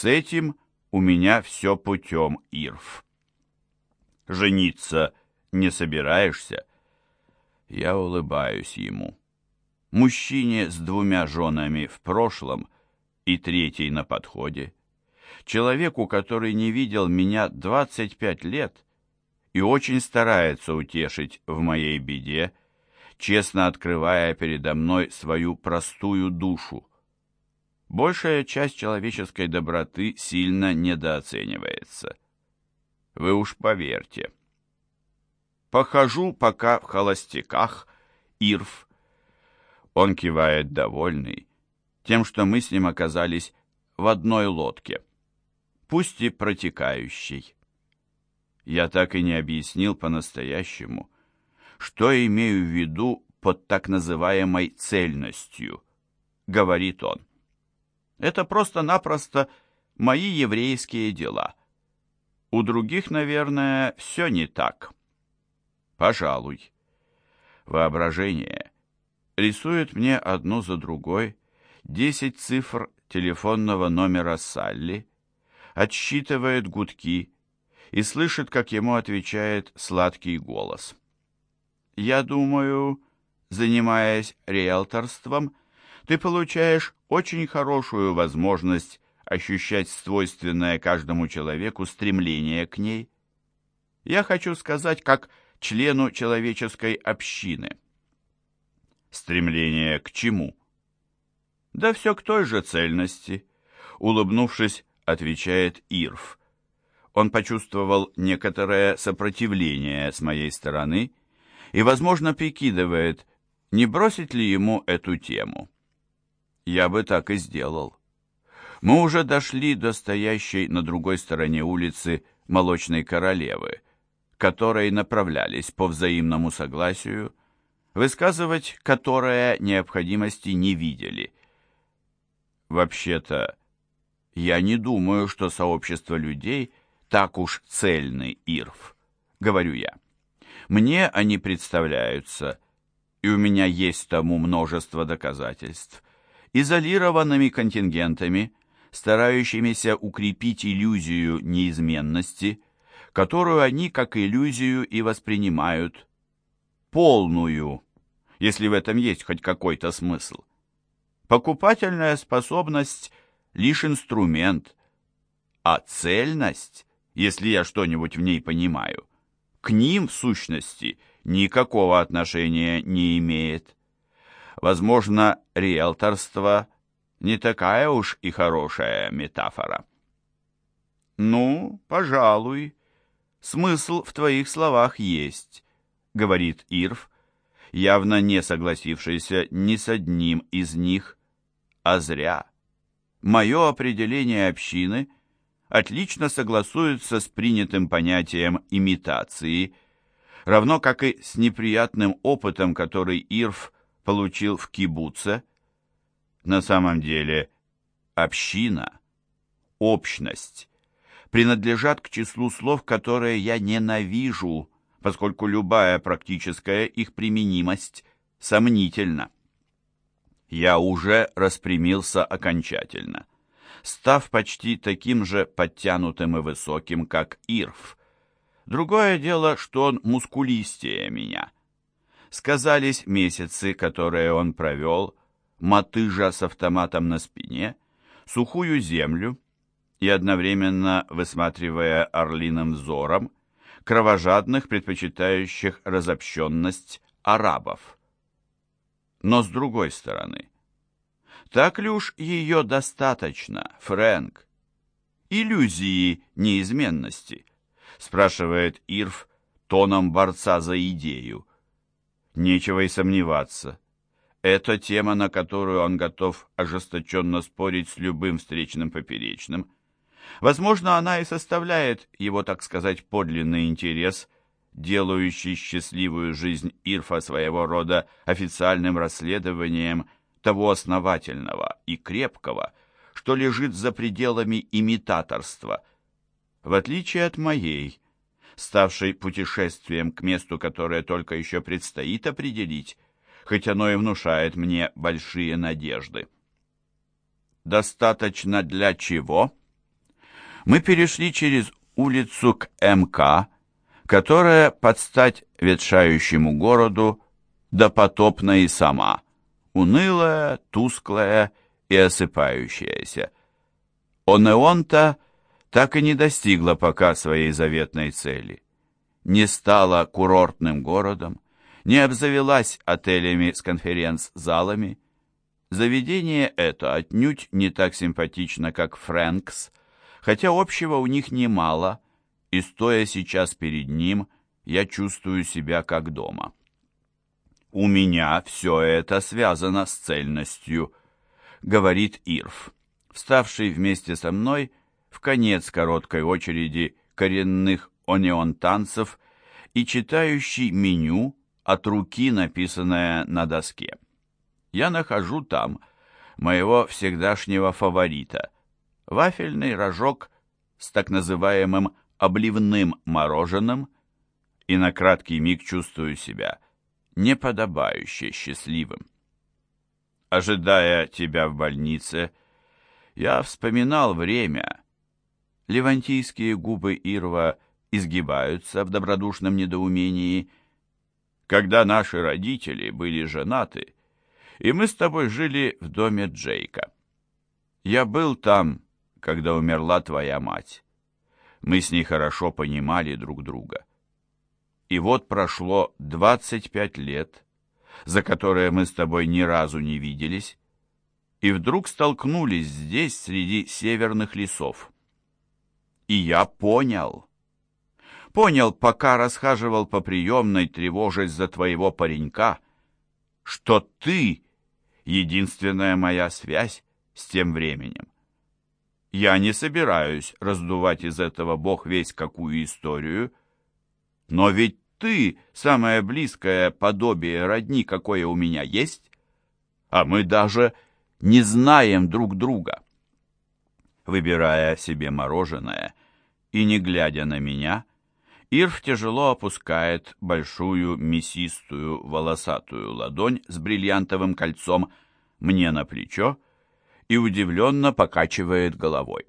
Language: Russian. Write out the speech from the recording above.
С этим у меня все путем, Ирв. Жениться не собираешься? Я улыбаюсь ему. Мужчине с двумя женами в прошлом и третьей на подходе. Человеку, который не видел меня 25 лет и очень старается утешить в моей беде, честно открывая передо мной свою простую душу. Большая часть человеческой доброты сильно недооценивается. Вы уж поверьте. Похожу пока в холостяках, Ирв. Он кивает довольный тем, что мы с ним оказались в одной лодке, пусть и протекающей. Я так и не объяснил по-настоящему, что имею в виду под так называемой цельностью, говорит он. Это просто-напросто мои еврейские дела. У других, наверное, все не так. Пожалуй. Воображение рисует мне одну за другой десять цифр телефонного номера Салли, отсчитывает гудки и слышит, как ему отвечает сладкий голос. «Я думаю, занимаясь риэлторством, ты получаешь очень хорошую возможность ощущать свойственное каждому человеку стремление к ней. Я хочу сказать, как члену человеческой общины. Стремление к чему? Да все к той же цельности. Улыбнувшись, отвечает Ирф. Он почувствовал некоторое сопротивление с моей стороны и, возможно, прикидывает, не бросить ли ему эту тему. Я бы так и сделал. Мы уже дошли до стоящей на другой стороне улицы Молочной Королевы, которой направлялись по взаимному согласию, высказывать которое необходимости не видели. Вообще-то, я не думаю, что сообщество людей так уж цельный Ирв, говорю я. Мне они представляются, и у меня есть тому множество доказательств, изолированными контингентами, старающимися укрепить иллюзию неизменности, которую они как иллюзию и воспринимают, полную, если в этом есть хоть какой-то смысл. Покупательная способность – лишь инструмент, а цельность, если я что-нибудь в ней понимаю, к ним, в сущности, никакого отношения не имеет. Возможно, риэлторство не такая уж и хорошая метафора. «Ну, пожалуй, смысл в твоих словах есть», — говорит Ирв, явно не согласившийся ни с одним из них, а зря. Мое определение общины отлично согласуется с принятым понятием имитации, равно как и с неприятным опытом, который Ирв получил в кибуце. На самом деле община, общность принадлежат к числу слов, которые я ненавижу, поскольку любая практическая их применимость сомнительна. Я уже распрямился окончательно, став почти таким же подтянутым и высоким, как Ирф. Другое дело, что он мускулистее меня. Сказались месяцы, которые он провел, мотыжа с автоматом на спине, сухую землю и одновременно высматривая орлиным взором кровожадных, предпочитающих разобщенность арабов. Но с другой стороны, так ли уж ее достаточно, Фрэнк? Иллюзии неизменности, спрашивает Ирф тоном борца за идею. Нечего и сомневаться. Это тема, на которую он готов ожесточенно спорить с любым встречным поперечным. Возможно, она и составляет его, так сказать, подлинный интерес – делающий счастливую жизнь Ирфа своего рода официальным расследованием того основательного и крепкого, что лежит за пределами имитаторства, в отличие от моей, ставшей путешествием к месту, которое только еще предстоит определить, хоть оно и внушает мне большие надежды. «Достаточно для чего?» Мы перешли через улицу к МК, которая под стать ветшающему городу допотопна и сама, унылая, тусклая и осыпающаяся. Онеонта так и не достигла пока своей заветной цели. Не стала курортным городом, не обзавелась отелями с конференц-залами. Заведение это отнюдь не так симпатично, как Фрэнкс, хотя общего у них немало, и, стоя сейчас перед ним, я чувствую себя как дома. «У меня все это связано с цельностью», — говорит Ирф, вставший вместе со мной в конец короткой очереди коренных онеонтанцев и читающий меню от руки, написанное на доске. Я нахожу там моего всегдашнего фаворита — вафельный рожок с так называемым обливным мороженым, и на краткий миг чувствую себя неподобающе счастливым. Ожидая тебя в больнице, я вспоминал время. Левантийские губы Ирва изгибаются в добродушном недоумении, когда наши родители были женаты, и мы с тобой жили в доме Джейка. Я был там, когда умерла твоя мать. Мы с ней хорошо понимали друг друга. И вот прошло 25 лет, за которые мы с тобой ни разу не виделись, и вдруг столкнулись здесь, среди северных лесов. И я понял. Понял, пока расхаживал по приемной, тревожась за твоего паренька, что ты — единственная моя связь с тем временем. Я не собираюсь раздувать из этого бог весь какую историю, но ведь ты — самое близкое подобие родни, какое у меня есть, а мы даже не знаем друг друга. Выбирая себе мороженое и не глядя на меня, Ирв тяжело опускает большую мясистую волосатую ладонь с бриллиантовым кольцом мне на плечо и удивленно покачивает головой.